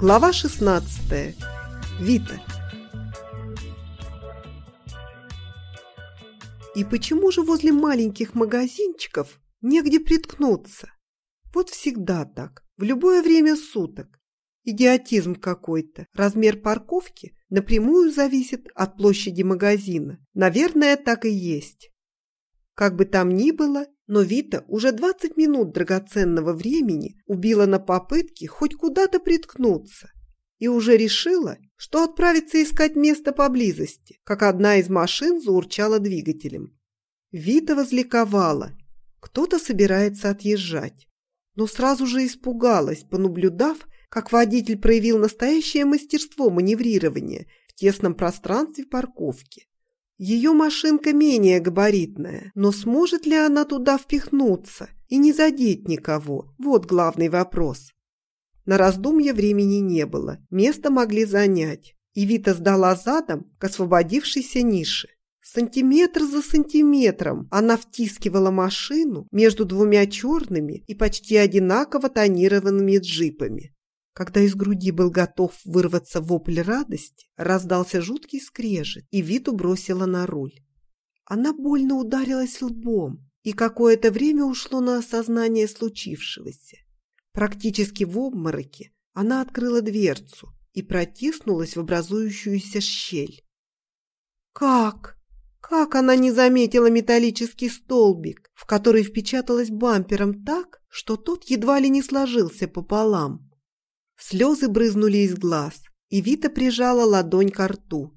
Глава 16. Вита. И почему же возле маленьких магазинчиков негде приткнуться? Вот всегда так, в любое время суток. Идиотизм какой-то. Размер парковки напрямую зависит от площади магазина. Наверное, так и есть. Как бы там ни было, но Вита уже 20 минут драгоценного времени убила на попытке хоть куда-то приткнуться и уже решила, что отправится искать место поблизости, как одна из машин заурчала двигателем. Вита возликовала. Кто-то собирается отъезжать. Но сразу же испугалась, понаблюдав, как водитель проявил настоящее мастерство маневрирования в тесном пространстве парковки. Ее машинка менее габаритная, но сможет ли она туда впихнуться и не задеть никого? Вот главный вопрос. На раздумье времени не было, место могли занять, и Вита сдала задом к освободившейся нише. Сантиметр за сантиметром она втискивала машину между двумя черными и почти одинаково тонированными джипами. Когда из груди был готов вырваться вопль радости, раздался жуткий скрежет, и Виту бросила на руль. Она больно ударилась лбом, и какое-то время ушло на осознание случившегося. Практически в обмороке она открыла дверцу и протиснулась в образующуюся щель. Как? Как она не заметила металлический столбик, в который впечаталась бампером так, что тот едва ли не сложился пополам? Слезы брызнули из глаз, и Вита прижала ладонь к рту.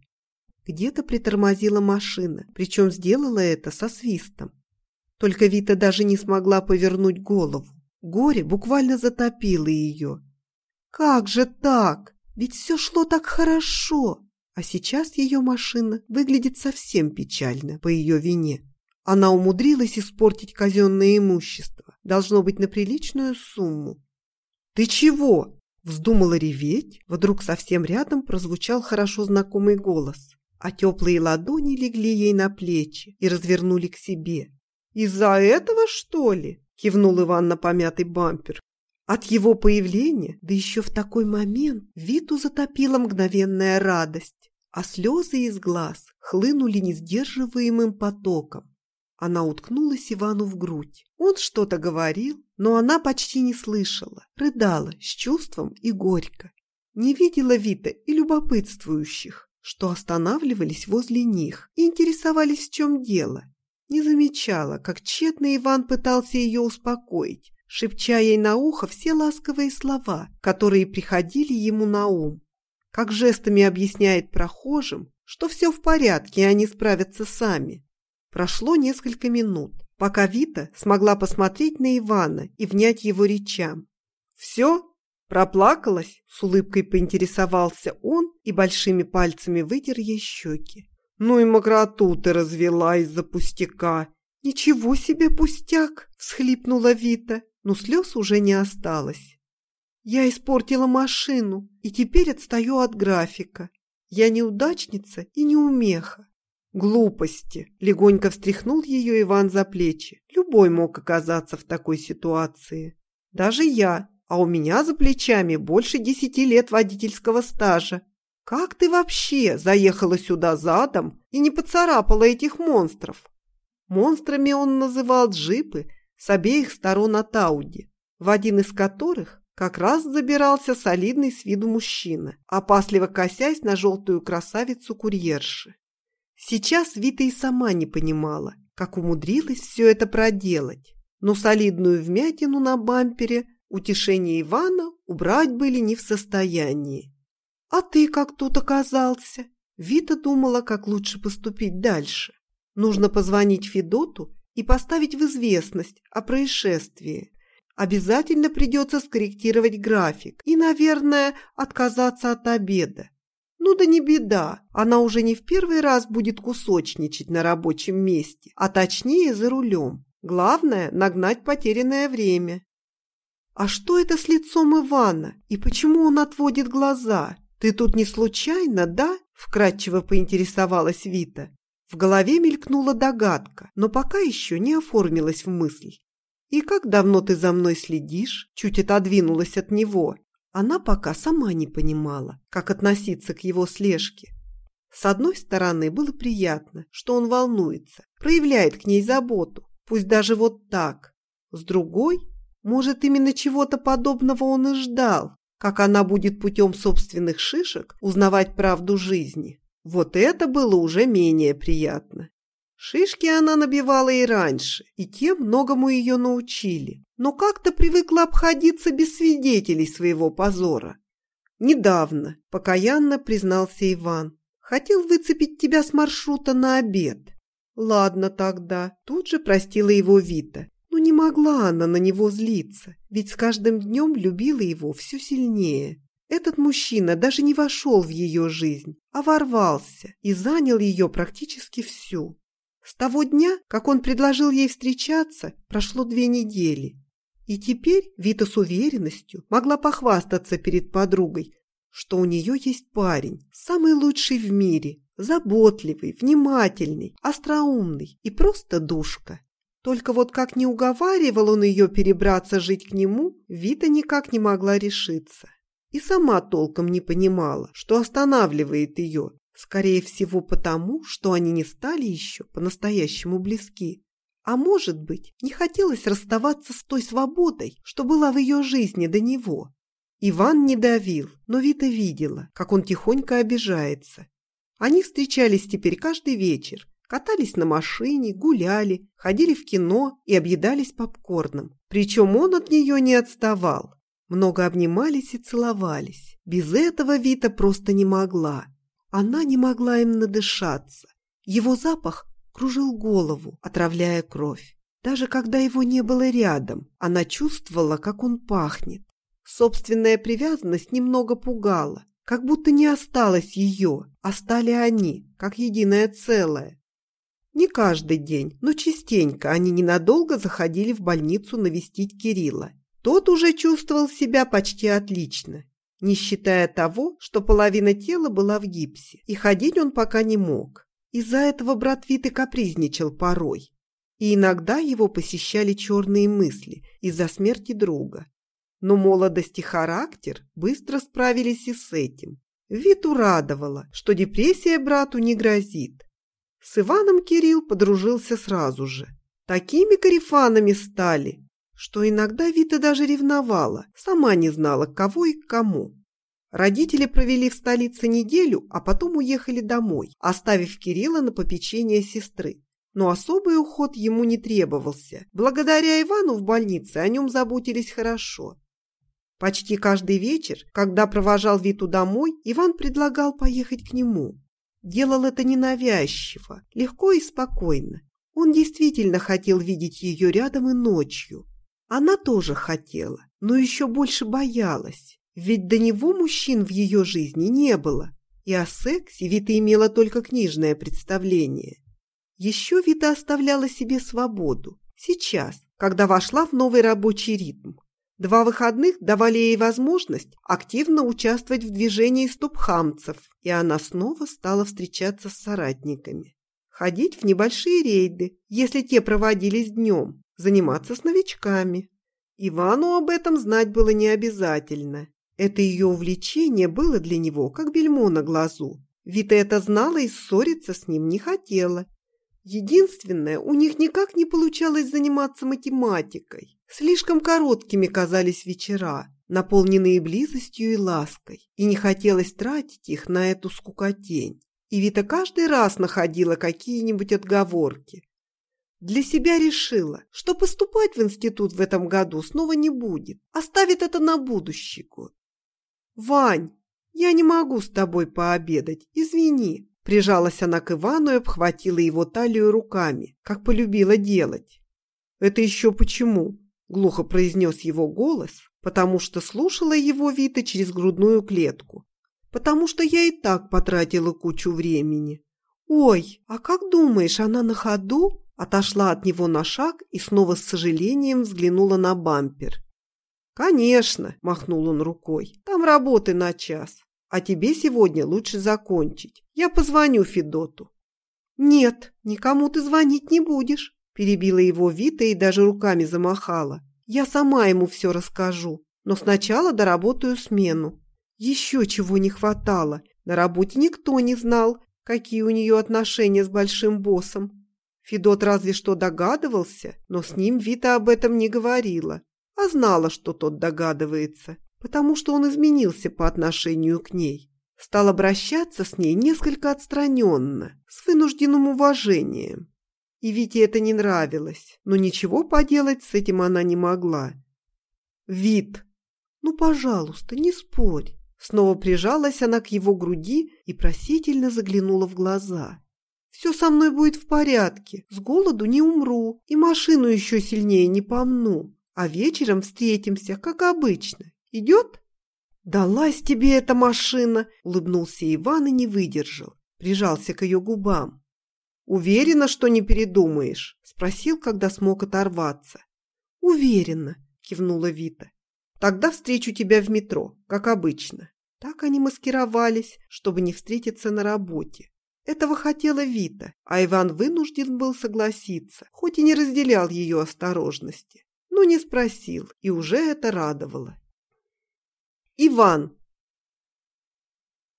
Где-то притормозила машина, причем сделала это со свистом. Только Вита даже не смогла повернуть голову. Горе буквально затопило ее. «Как же так? Ведь все шло так хорошо!» А сейчас ее машина выглядит совсем печально по ее вине. Она умудрилась испортить казенное имущество, должно быть на приличную сумму. «Ты чего?» Вздумала реветь, вдруг совсем рядом прозвучал хорошо знакомый голос, а теплые ладони легли ей на плечи и развернули к себе. «Из-за этого, что ли?» – кивнул Иван на помятый бампер. От его появления, да еще в такой момент, Виту затопила мгновенная радость, а слезы из глаз хлынули несдерживаемым потоком. Она уткнулась Ивану в грудь. Он что-то говорил, но она почти не слышала, рыдала с чувством и горько. Не видела Вита и любопытствующих, что останавливались возле них и интересовались, в чем дело. Не замечала, как тщетно Иван пытался ее успокоить, шепча ей на ухо все ласковые слова, которые приходили ему на ум. Как жестами объясняет прохожим, что все в порядке, и они справятся сами. Прошло несколько минут, пока Вита смогла посмотреть на Ивана и внять его речам. «Все? Проплакалась?» – с улыбкой поинтересовался он и большими пальцами вытер ей щеки. «Ну и мокроту ты развела из-за пустяка!» «Ничего себе пустяк!» – всхлипнула Вита, но слез уже не осталось. «Я испортила машину и теперь отстаю от графика. Я неудачница и неумеха. «Глупости!» – легонько встряхнул ее Иван за плечи. Любой мог оказаться в такой ситуации. Даже я, а у меня за плечами больше десяти лет водительского стажа. Как ты вообще заехала сюда задом и не поцарапала этих монстров? Монстрами он называл джипы с обеих сторон от Ауди, в один из которых как раз забирался солидный с виду мужчина, опасливо косясь на желтую красавицу-курьерши. Сейчас Вита и сама не понимала, как умудрилась все это проделать. Но солидную вмятину на бампере утешение Ивана убрать были не в состоянии. «А ты как тут оказался?» Вита думала, как лучше поступить дальше. Нужно позвонить Федоту и поставить в известность о происшествии. Обязательно придется скорректировать график и, наверное, отказаться от обеда. Ну да не беда, она уже не в первый раз будет кусочничать на рабочем месте, а точнее за рулем. Главное – нагнать потерянное время. А что это с лицом Ивана? И почему он отводит глаза? Ты тут не случайно, да? Вкратчиво поинтересовалась Вита. В голове мелькнула догадка, но пока еще не оформилась в мысль. «И как давно ты за мной следишь?» Чуть отодвинулась от него. Она пока сама не понимала, как относиться к его слежке. С одной стороны, было приятно, что он волнуется, проявляет к ней заботу, пусть даже вот так. С другой, может, именно чего-то подобного он и ждал, как она будет путем собственных шишек узнавать правду жизни. Вот это было уже менее приятно. Шишки она набивала и раньше, и те многому ее научили, но как-то привыкла обходиться без свидетелей своего позора. Недавно, покаянно признался Иван, хотел выцепить тебя с маршрута на обед. Ладно тогда, тут же простила его Вита. Но не могла она на него злиться, ведь с каждым днем любила его все сильнее. Этот мужчина даже не вошел в ее жизнь, а ворвался и занял ее практически всю. С того дня, как он предложил ей встречаться, прошло две недели. И теперь Вита с уверенностью могла похвастаться перед подругой, что у нее есть парень, самый лучший в мире, заботливый, внимательный, остроумный и просто душка. Только вот как не уговаривал он ее перебраться жить к нему, Вита никак не могла решиться. И сама толком не понимала, что останавливает ее, Скорее всего, потому, что они не стали еще по-настоящему близки. А может быть, не хотелось расставаться с той свободой, что была в ее жизни до него. Иван не давил, но Вита видела, как он тихонько обижается. Они встречались теперь каждый вечер, катались на машине, гуляли, ходили в кино и объедались попкорном. Причем он от нее не отставал. Много обнимались и целовались. Без этого Вита просто не могла. Она не могла им надышаться. Его запах кружил голову, отравляя кровь. Даже когда его не было рядом, она чувствовала, как он пахнет. Собственная привязанность немного пугала, как будто не осталось ее, а стали они, как единое целое. Не каждый день, но частенько они ненадолго заходили в больницу навестить Кирилла. Тот уже чувствовал себя почти отлично не считая того, что половина тела была в гипсе, и ходить он пока не мог. Из-за этого брат Виты капризничал порой, и иногда его посещали черные мысли из-за смерти друга. Но молодость и характер быстро справились и с этим. Виту радовало, что депрессия брату не грозит. С Иваном Кирилл подружился сразу же. Такими карифанами стали, что иногда Вита даже ревновала, сама не знала, кого и к кому. Родители провели в столице неделю, а потом уехали домой, оставив Кирилла на попечение сестры. Но особый уход ему не требовался. Благодаря Ивану в больнице о нем заботились хорошо. Почти каждый вечер, когда провожал Виту домой, Иван предлагал поехать к нему. Делал это ненавязчиво, легко и спокойно. Он действительно хотел видеть ее рядом и ночью. Она тоже хотела, но еще больше боялась, ведь до него мужчин в ее жизни не было, и о сексе Вита имела только книжное представление. Еще Вита оставляла себе свободу. Сейчас, когда вошла в новый рабочий ритм. Два выходных давали ей возможность активно участвовать в движении стопхамцев, и она снова стала встречаться с соратниками. Ходить в небольшие рейды, если те проводились днем, заниматься с новичками. Ивану об этом знать было не обязательно. Это ее увлечение было для него как бельмо на глазу. Вита это знала и ссориться с ним не хотела. Единственное, у них никак не получалось заниматься математикой. Слишком короткими казались вечера, наполненные близостью и лаской, и не хотелось тратить их на эту скукотень. И Вита каждый раз находила какие-нибудь отговорки, для себя решила, что поступать в институт в этом году снова не будет, оставит это на будущий год. «Вань, я не могу с тобой пообедать, извини», Прижалась она к Ивану и обхватила его талию руками, как полюбила делать. «Это еще почему?» – глухо произнес его голос, потому что слушала его Вита через грудную клетку. «Потому что я и так потратила кучу времени». «Ой, а как думаешь, она на ходу?» Отошла от него на шаг и снова с сожалением взглянула на бампер. «Конечно», – махнул он рукой, – «там работы на час. А тебе сегодня лучше закончить. Я позвоню Федоту». «Нет, никому ты звонить не будешь», – перебила его Вита и даже руками замахала. «Я сама ему все расскажу. но сначала доработаю смену. Еще чего не хватало. На работе никто не знал, какие у нее отношения с большим боссом. Федот разве что догадывался, но с ним Вита об этом не говорила, а знала, что тот догадывается, потому что он изменился по отношению к ней. Стал обращаться с ней несколько отстраненно, с вынужденным уважением. И Вите это не нравилось, но ничего поделать с этим она не могла. «Вит, ну, пожалуйста, не спорь». Снова прижалась она к его груди и просительно заглянула в глаза. «Все со мной будет в порядке, с голоду не умру и машину еще сильнее не помну, а вечером встретимся, как обычно. Идет?» «Далась тебе эта машина!» – улыбнулся Иван и не выдержал, прижался к ее губам. «Уверена, что не передумаешь?» – спросил, когда смог оторваться. «Уверена», – кивнула Вита. Тогда встречу тебя в метро, как обычно. Так они маскировались, чтобы не встретиться на работе. Этого хотела Вита, а Иван вынужден был согласиться, хоть и не разделял ее осторожности. Но не спросил, и уже это радовало. «Иван!»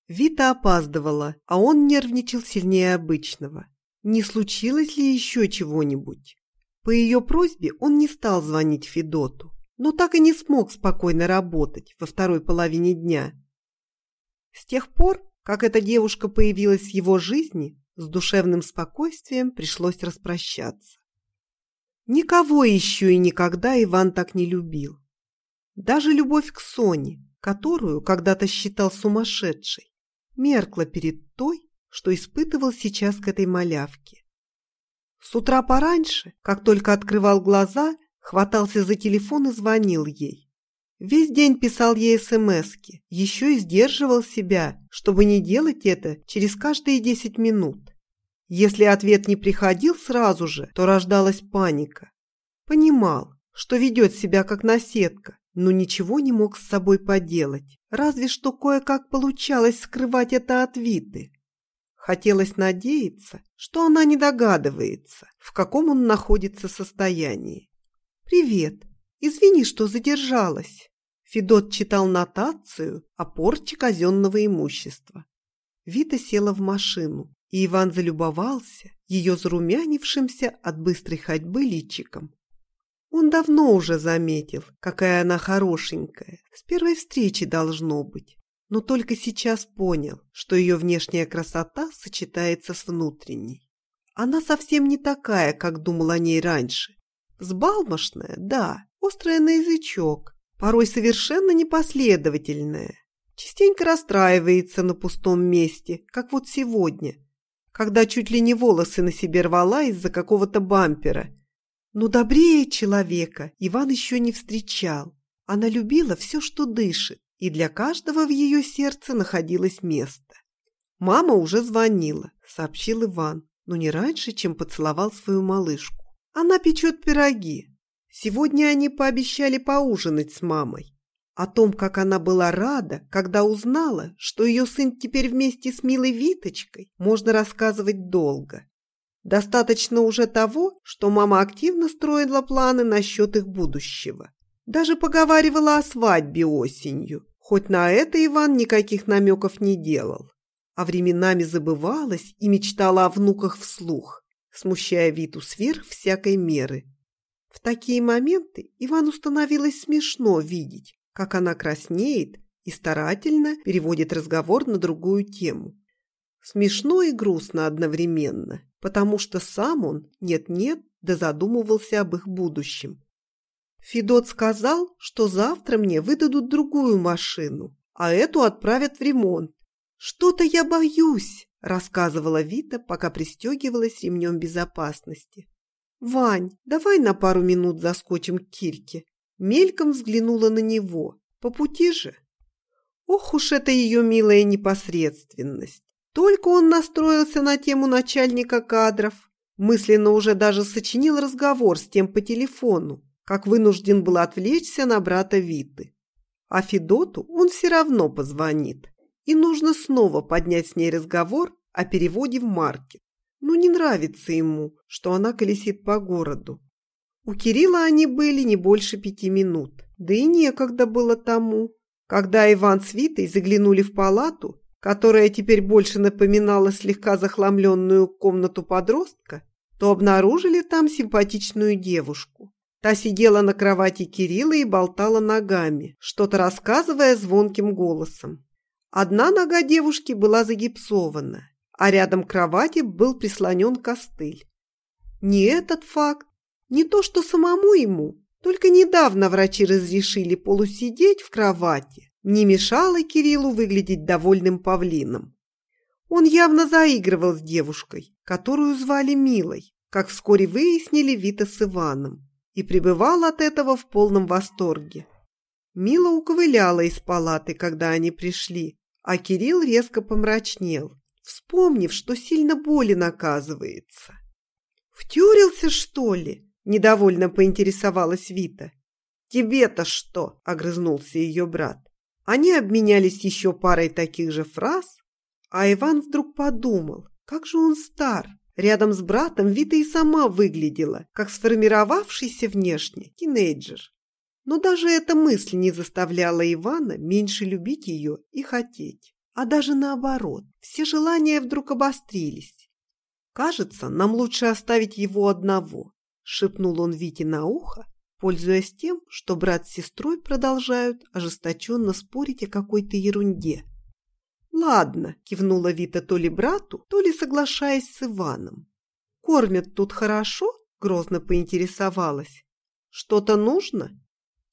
Вита опаздывала, а он нервничал сильнее обычного. Не случилось ли еще чего-нибудь? По ее просьбе он не стал звонить Федоту но так и не смог спокойно работать во второй половине дня. С тех пор, как эта девушка появилась в его жизни, с душевным спокойствием пришлось распрощаться. Никого еще и никогда Иван так не любил. Даже любовь к Соне, которую когда-то считал сумасшедшей, меркла перед той, что испытывал сейчас к этой малявке. С утра пораньше, как только открывал глаза, Хватался за телефон и звонил ей. Весь день писал ей СМСки, еще и сдерживал себя, чтобы не делать это через каждые десять минут. Если ответ не приходил сразу же, то рождалась паника. Понимал, что ведет себя как наседка, но ничего не мог с собой поделать, разве что кое-как получалось скрывать это от Виты. Хотелось надеяться, что она не догадывается, в каком он находится состоянии. «Привет. Извини, что задержалась». Федот читал нотацию о порче казенного имущества. Вита села в машину, и Иван залюбовался ее зарумянившимся от быстрой ходьбы личиком. Он давно уже заметил, какая она хорошенькая, с первой встречи должно быть, но только сейчас понял, что ее внешняя красота сочетается с внутренней. Она совсем не такая, как думал о ней раньше, Сбалмошная, да, острая на язычок, порой совершенно непоследовательная. Частенько расстраивается на пустом месте, как вот сегодня, когда чуть ли не волосы на себе рвала из-за какого-то бампера. Но добрее человека Иван еще не встречал. Она любила все, что дышит, и для каждого в ее сердце находилось место. «Мама уже звонила», — сообщил Иван, но не раньше, чем поцеловал свою малышку. Она печет пироги. Сегодня они пообещали поужинать с мамой. О том, как она была рада, когда узнала, что ее сын теперь вместе с милой Виточкой, можно рассказывать долго. Достаточно уже того, что мама активно строила планы насчет их будущего. Даже поговаривала о свадьбе осенью, хоть на это Иван никаких намеков не делал. А временами забывалась и мечтала о внуках вслух смущая Виту сверх всякой меры. В такие моменты Ивану становилось смешно видеть, как она краснеет и старательно переводит разговор на другую тему. Смешно и грустно одновременно, потому что сам он нет-нет да задумывался об их будущем. Федот сказал, что завтра мне выдадут другую машину, а эту отправят в ремонт. Что-то я боюсь, рассказывала Вита, пока пристегивалась ремнем безопасности. «Вань, давай на пару минут заскочим к Кирке». Мельком взглянула на него. «По пути же?» Ох уж это ее милая непосредственность. Только он настроился на тему начальника кадров. Мысленно уже даже сочинил разговор с тем по телефону, как вынужден был отвлечься на брата Виты. А Федоту он все равно позвонит и нужно снова поднять с ней разговор о переводе в маркет. Но не нравится ему, что она колесит по городу. У Кирилла они были не больше пяти минут. Да и некогда было тому. Когда Иван с Витой заглянули в палату, которая теперь больше напоминала слегка захламленную комнату подростка, то обнаружили там симпатичную девушку. Та сидела на кровати Кирилла и болтала ногами, что-то рассказывая звонким голосом. Одна нога девушки была загипсована, а рядом кровати был прислонен костыль. Не этот факт, не то что самому ему, только недавно врачи разрешили полусидеть в кровати, не мешало Кириллу выглядеть довольным павлином. Он явно заигрывал с девушкой, которую звали Милой, как вскоре выяснили Вита с Иваном, и пребывал от этого в полном восторге. Мила уковыляла из палаты, когда они пришли, а Кирилл резко помрачнел, вспомнив, что сильно болен оказывается. «Втюрился, что ли?» – недовольно поинтересовалась Вита. «Тебе-то что?» – огрызнулся ее брат. Они обменялись еще парой таких же фраз, а Иван вдруг подумал, как же он стар. Рядом с братом Вита и сама выглядела, как сформировавшийся внешне тинейджер. Но даже эта мысль не заставляла Ивана меньше любить ее и хотеть. А даже наоборот, все желания вдруг обострились. «Кажется, нам лучше оставить его одного», – шепнул он Вите на ухо, пользуясь тем, что брат с сестрой продолжают ожесточенно спорить о какой-то ерунде. «Ладно», – кивнула Вита то ли брату, то ли соглашаясь с Иваном. «Кормят тут хорошо?» – грозно поинтересовалась. «Что-то нужно?»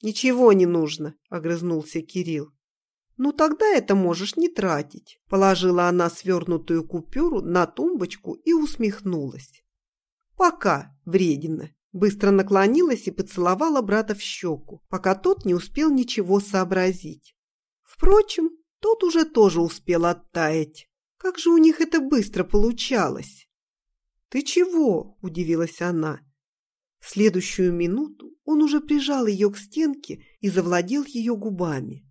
«Ничего не нужно», – огрызнулся Кирилл. «Ну тогда это можешь не тратить», – положила она свернутую купюру на тумбочку и усмехнулась. «Пока, вредина», – быстро наклонилась и поцеловала брата в щеку, пока тот не успел ничего сообразить. Впрочем, тот уже тоже успел оттаять. Как же у них это быстро получалось? «Ты чего?» – удивилась она. В следующую минуту он уже прижал ее к стенке и завладел ее губами.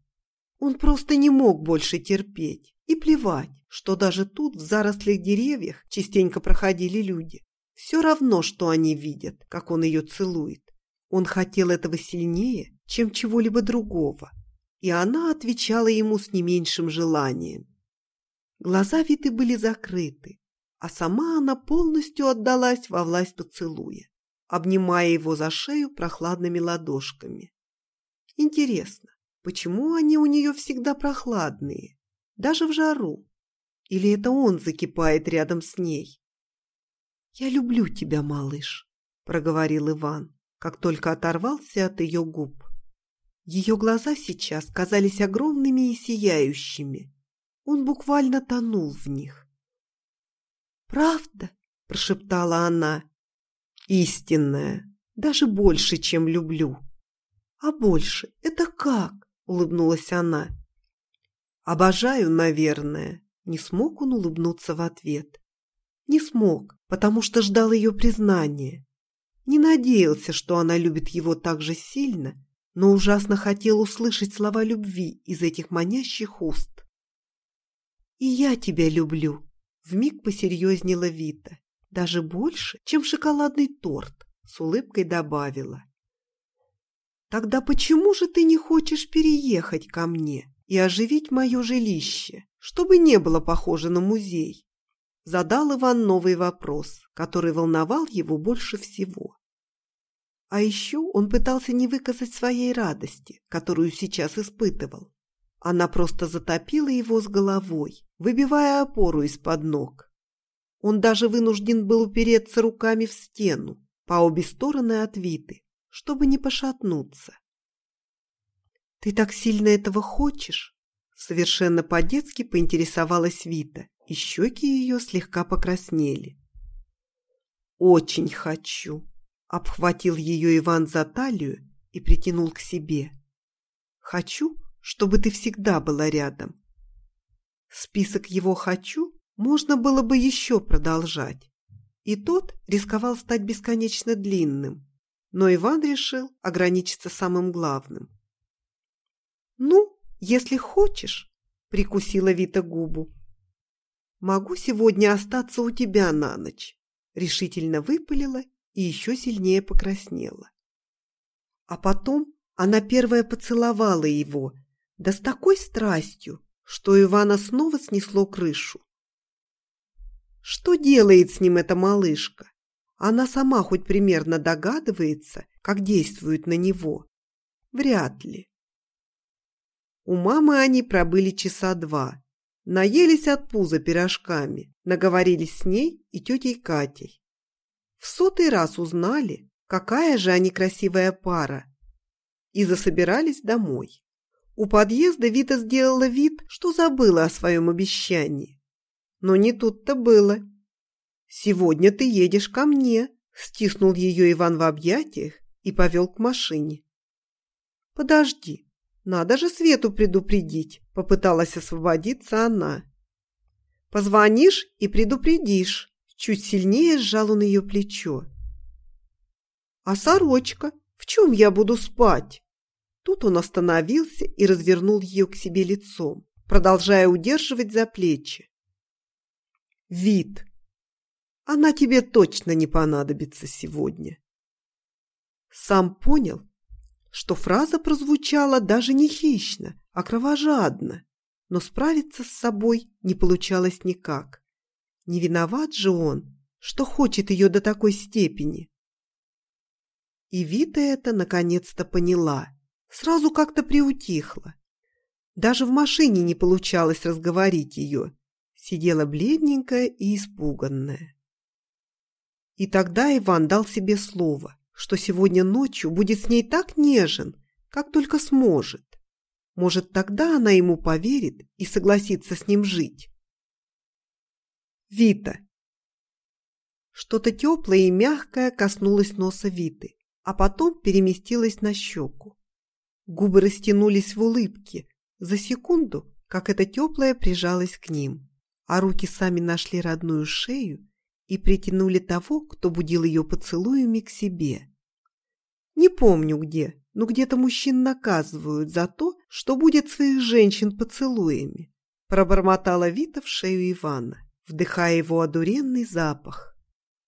Он просто не мог больше терпеть и плевать, что даже тут в зарослях деревьях частенько проходили люди. Все равно, что они видят, как он ее целует. Он хотел этого сильнее, чем чего-либо другого, и она отвечала ему с не меньшим желанием. Глаза Виты были закрыты, а сама она полностью отдалась во власть поцелуя обнимая его за шею прохладными ладошками. Интересно, почему они у нее всегда прохладные, даже в жару? Или это он закипает рядом с ней? «Я люблю тебя, малыш», — проговорил Иван, как только оторвался от ее губ. Ее глаза сейчас казались огромными и сияющими. Он буквально тонул в них. «Правда?» – прошептала она, истинное, даже больше, чем люблю. А больше – это как? Улыбнулась она. Обожаю, наверное. Не смог он улыбнуться в ответ. Не смог, потому что ждал ее признания. Не надеялся, что она любит его так же сильно, но ужасно хотел услышать слова любви из этих манящих уст. «И я тебя люблю», — вмиг посерьезнела Вита. Даже больше, чем шоколадный торт, с улыбкой добавила. Тогда почему же ты не хочешь переехать ко мне и оживить мое жилище, чтобы не было похоже на музей? Задал Иван новый вопрос, который волновал его больше всего. А еще он пытался не выказать своей радости, которую сейчас испытывал. Она просто затопила его с головой, выбивая опору из-под ног. Он даже вынужден был упереться руками в стену, по обе стороны от Виты, чтобы не пошатнуться. «Ты так сильно этого хочешь?» Совершенно по-детски поинтересовалась Вита, и щеки ее слегка покраснели. «Очень хочу!» — обхватил ее Иван за талию и притянул к себе. «Хочу, чтобы ты всегда была рядом». Список его «хочу» можно было бы еще продолжать. И тот рисковал стать бесконечно длинным, но Иван решил ограничиться самым главным. «Ну, если хочешь», — прикусила Вита губу. «Могу сегодня остаться у тебя на ночь», — решительно выпалила и еще сильнее покраснела. А потом Она первая поцеловала его, да с такой страстью, что Ивана снова снесло крышу. Что делает с ним эта малышка? Она сама хоть примерно догадывается, как действует на него? Вряд ли. У мамы они пробыли часа два. Наелись от пуза пирожками, наговорились с ней и тетей Катей. В сотый раз узнали, какая же они красивая пара, и засобирались домой. У подъезда Вита сделала вид, что забыла о своем обещании. Но не тут-то было. «Сегодня ты едешь ко мне», – стиснул ее Иван в объятиях и повел к машине. «Подожди, надо же Свету предупредить», – попыталась освободиться она. «Позвонишь и предупредишь», – чуть сильнее сжал он ее плечо. «А сорочка? В чем я буду спать?» Тут он остановился и развернул ее к себе лицом, продолжая удерживать за плечи. «Вид, она тебе точно не понадобится сегодня». Сам понял, что фраза прозвучала даже не хищно, а кровожадно, но справиться с собой не получалось никак. Не виноват же он, что хочет ее до такой степени. И Вита это наконец-то поняла, сразу как-то приутихла. Даже в машине не получалось разговорить ее, сидела бледненькая и испуганная. И тогда Иван дал себе слово, что сегодня ночью будет с ней так нежен, как только сможет. Может, тогда она ему поверит и согласится с ним жить. Вита. Что-то теплое и мягкое коснулось носа Виты, а потом переместилось на щеку. Губы растянулись в улыбке за секунду, как это теплое прижалось к ним, а руки сами нашли родную шею и притянули того, кто будил ее поцелуями к себе. Не помню где, но где-то мужчин наказывают за то, что будет своих женщин поцелуями. Пробормотала Вита в шею Ивана, вдыхая его одуренный запах.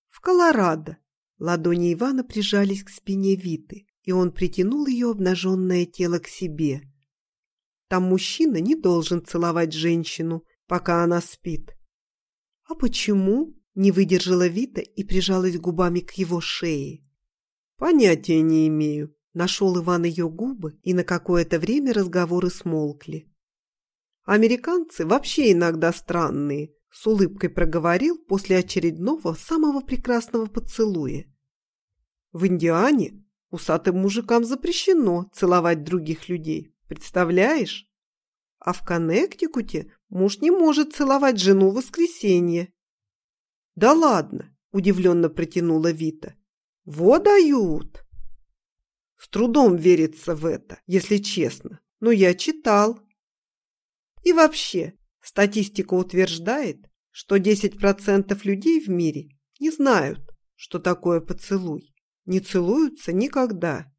В Колорадо ладони Ивана прижались к спине Виты, и он притянул ее обнаженное тело к себе. Там мужчина не должен целовать женщину, пока она спит. А почему? Не выдержала Вита и прижалась губами к его шее. «Понятия не имею». Нашел Иван ее губы, и на какое-то время разговоры смолкли. «Американцы вообще иногда странные», — с улыбкой проговорил после очередного самого прекрасного поцелуя. «В Индиане усатым мужикам запрещено целовать других людей, представляешь? А в Коннектикуте муж не может целовать жену в воскресенье». «Да ладно!» – удивленно протянула Вита. Во дают! С трудом верится в это, если честно, но я читал. И вообще, статистика утверждает, что 10% людей в мире не знают, что такое поцелуй, не целуются никогда.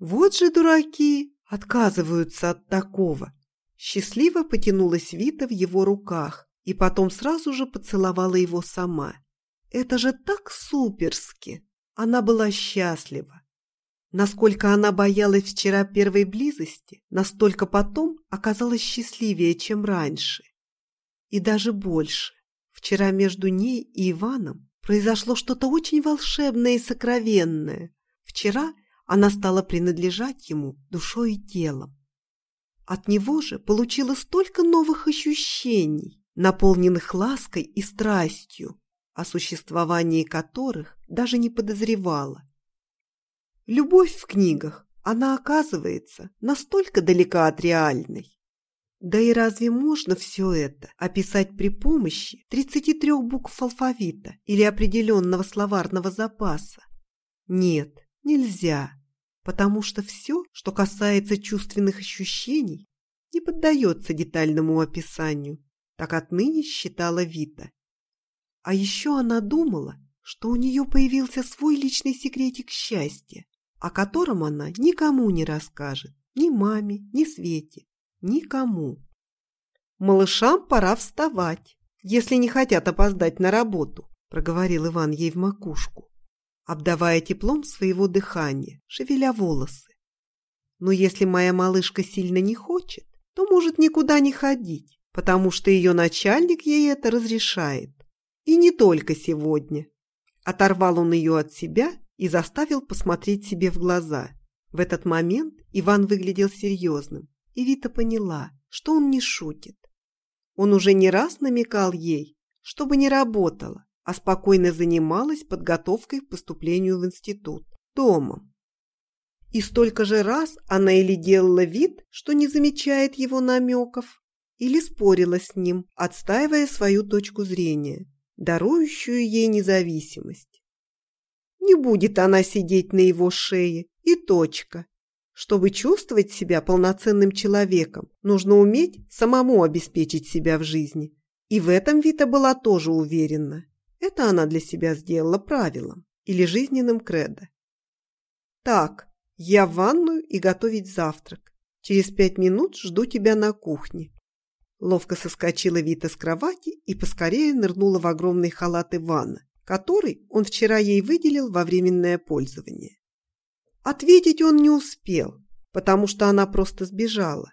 Вот же дураки, отказываются от такого. Счастливо потянулась Вита в его руках и потом сразу же поцеловала его сама. Это же так суперски! Она была счастлива. Насколько она боялась вчера первой близости, настолько потом оказалась счастливее, чем раньше. И даже больше. Вчера между ней и Иваном произошло что-то очень волшебное и сокровенное. Вчера она стала принадлежать ему душой и телом. От него же получила столько новых ощущений, наполненных лаской и страстью, о существовании которых даже не подозревала. Любовь в книгах, она оказывается настолько далека от реальной. Да и разве можно все это описать при помощи 33 букв алфавита или определенного словарного запаса? Нет, нельзя, потому что все, что касается чувственных ощущений, не поддается детальному описанию, так отныне считала Вита. А еще она думала, что у нее появился свой личный секретик счастья, о котором она никому не расскажет, ни маме, ни Свете, никому. «Малышам пора вставать, если не хотят опоздать на работу», проговорил Иван ей в макушку, обдавая теплом своего дыхания, шевеля волосы. Но если моя малышка сильно не хочет, то может никуда не ходить, потому что ее начальник ей это разрешает. И не только сегодня. Оторвал он ее от себя и заставил посмотреть себе в глаза. В этот момент Иван выглядел серьезным, и Вита поняла, что он не шутит. Он уже не раз намекал ей, чтобы не работала, а спокойно занималась подготовкой к поступлению в институт, домом. И столько же раз она или делала вид, что не замечает его намеков, или спорила с ним, отстаивая свою точку зрения, дарующую ей независимость. Не будет она сидеть на его шее, и точка. Чтобы чувствовать себя полноценным человеком, нужно уметь самому обеспечить себя в жизни. И в этом Вита была тоже уверена. Это она для себя сделала правилом или жизненным кредо. Так, я в ванную и готовить завтрак. Через пять минут жду тебя на кухне. Ловко соскочила Вита с кровати и поскорее нырнула в огромный халат Ивана, который он вчера ей выделил во временное пользование. Ответить он не успел, потому что она просто сбежала.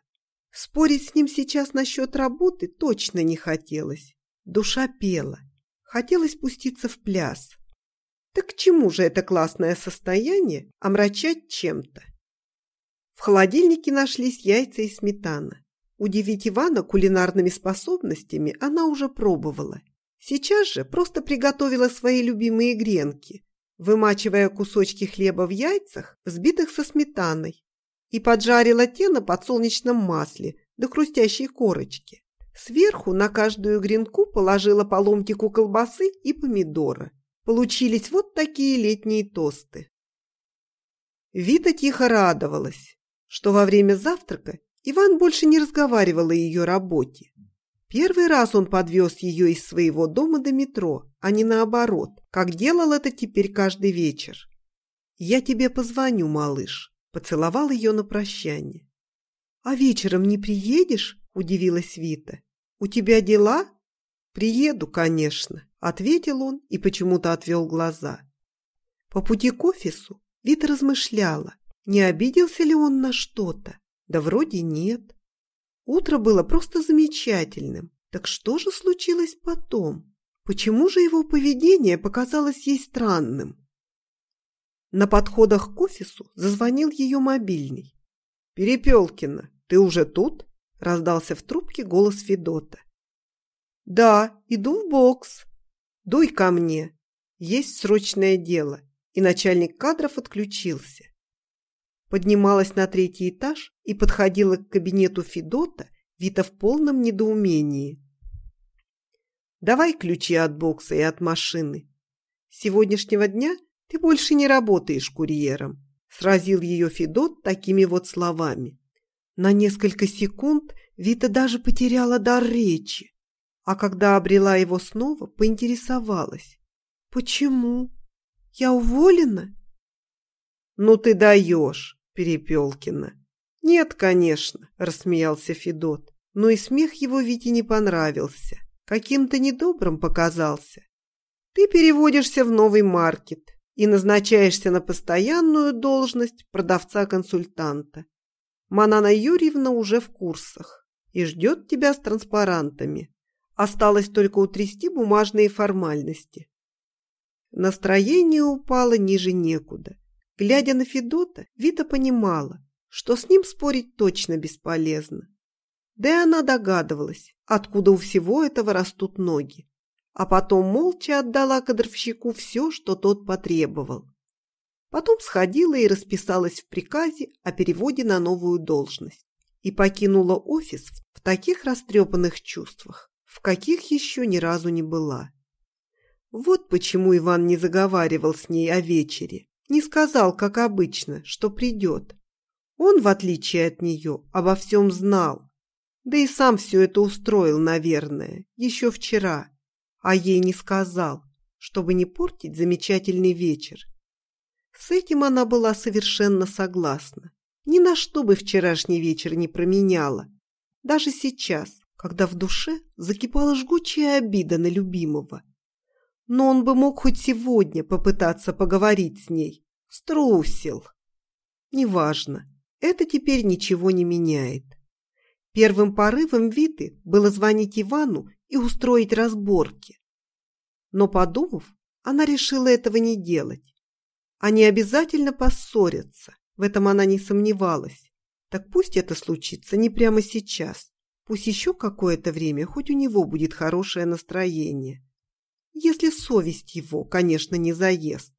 Спорить с ним сейчас насчет работы точно не хотелось. Душа пела. Хотелось пуститься в пляс. Так к чему же это классное состояние омрачать чем-то? В холодильнике нашлись яйца и сметана. Удивить Ивана кулинарными способностями она уже пробовала. Сейчас же просто приготовила свои любимые гренки, вымачивая кусочки хлеба в яйцах, взбитых со сметаной, и поджарила те на подсолнечном масле до хрустящей корочки. Сверху на каждую гренку положила по ломтику колбасы и помидора. Получились вот такие летние тосты. Вита тихо радовалась, что во время завтрака Иван больше не разговаривал о ее работе. Первый раз он подвез ее из своего дома до метро, а не наоборот, как делал это теперь каждый вечер. «Я тебе позвоню, малыш», – поцеловал ее на прощание. «А вечером не приедешь?» – удивилась Вита. «У тебя дела?» «Приеду, конечно», – ответил он и почему-то отвел глаза. По пути к офису Вита размышляла, не обиделся ли он на что-то. Да вроде нет. Утро было просто замечательным. Так что же случилось потом? Почему же его поведение показалось ей странным? На подходах к офису зазвонил ее мобильный. «Перепелкина, ты уже тут?» – раздался в трубке голос Федота. «Да, иду в бокс. Дуй ко мне. Есть срочное дело». И начальник кадров отключился поднималась на третий этаж и подходила к кабинету Федота, Вита в полном недоумении. «Давай ключи от бокса и от машины. С сегодняшнего дня ты больше не работаешь курьером», сразил ее Федот такими вот словами. На несколько секунд Вита даже потеряла дар речи, а когда обрела его снова, поинтересовалась. «Почему? Я уволена?» «Ну ты даешь!» Перепелкина. «Нет, конечно», – рассмеялся Федот. Но и смех его Вите не понравился. Каким-то недобрым показался. «Ты переводишься в новый маркет и назначаешься на постоянную должность продавца-консультанта. Манана Юрьевна уже в курсах и ждет тебя с транспарантами. Осталось только утрясти бумажные формальности». Настроение упало ниже некуда. Глядя на Федота, Вита понимала, что с ним спорить точно бесполезно. Да и она догадывалась, откуда у всего этого растут ноги. А потом молча отдала кадровщику все, что тот потребовал. Потом сходила и расписалась в приказе о переводе на новую должность. И покинула офис в таких растрепанных чувствах, в каких еще ни разу не была. Вот почему Иван не заговаривал с ней о вечере. Не сказал, как обычно, что придет. Он, в отличие от нее, обо всем знал. Да и сам все это устроил, наверное, еще вчера. А ей не сказал, чтобы не портить замечательный вечер. С этим она была совершенно согласна. Ни на что бы вчерашний вечер не променяла. Даже сейчас, когда в душе закипала жгучая обида на любимого – но он бы мог хоть сегодня попытаться поговорить с ней. Струсил. Неважно. это теперь ничего не меняет. Первым порывом Виты было звонить Ивану и устроить разборки. Но, подумав, она решила этого не делать. Они обязательно поссорятся, в этом она не сомневалась. Так пусть это случится не прямо сейчас. Пусть еще какое-то время хоть у него будет хорошее настроение. Если совесть его, конечно, не заест.